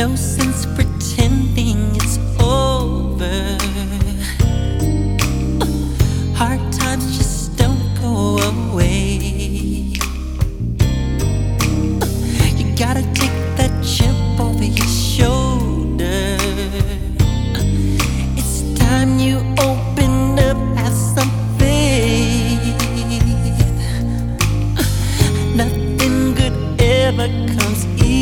No sense pretending it's over. Hard times just don't go away. You gotta take that chip your shoulder. It's time you up, have some faith. Nothing good ever comes easy.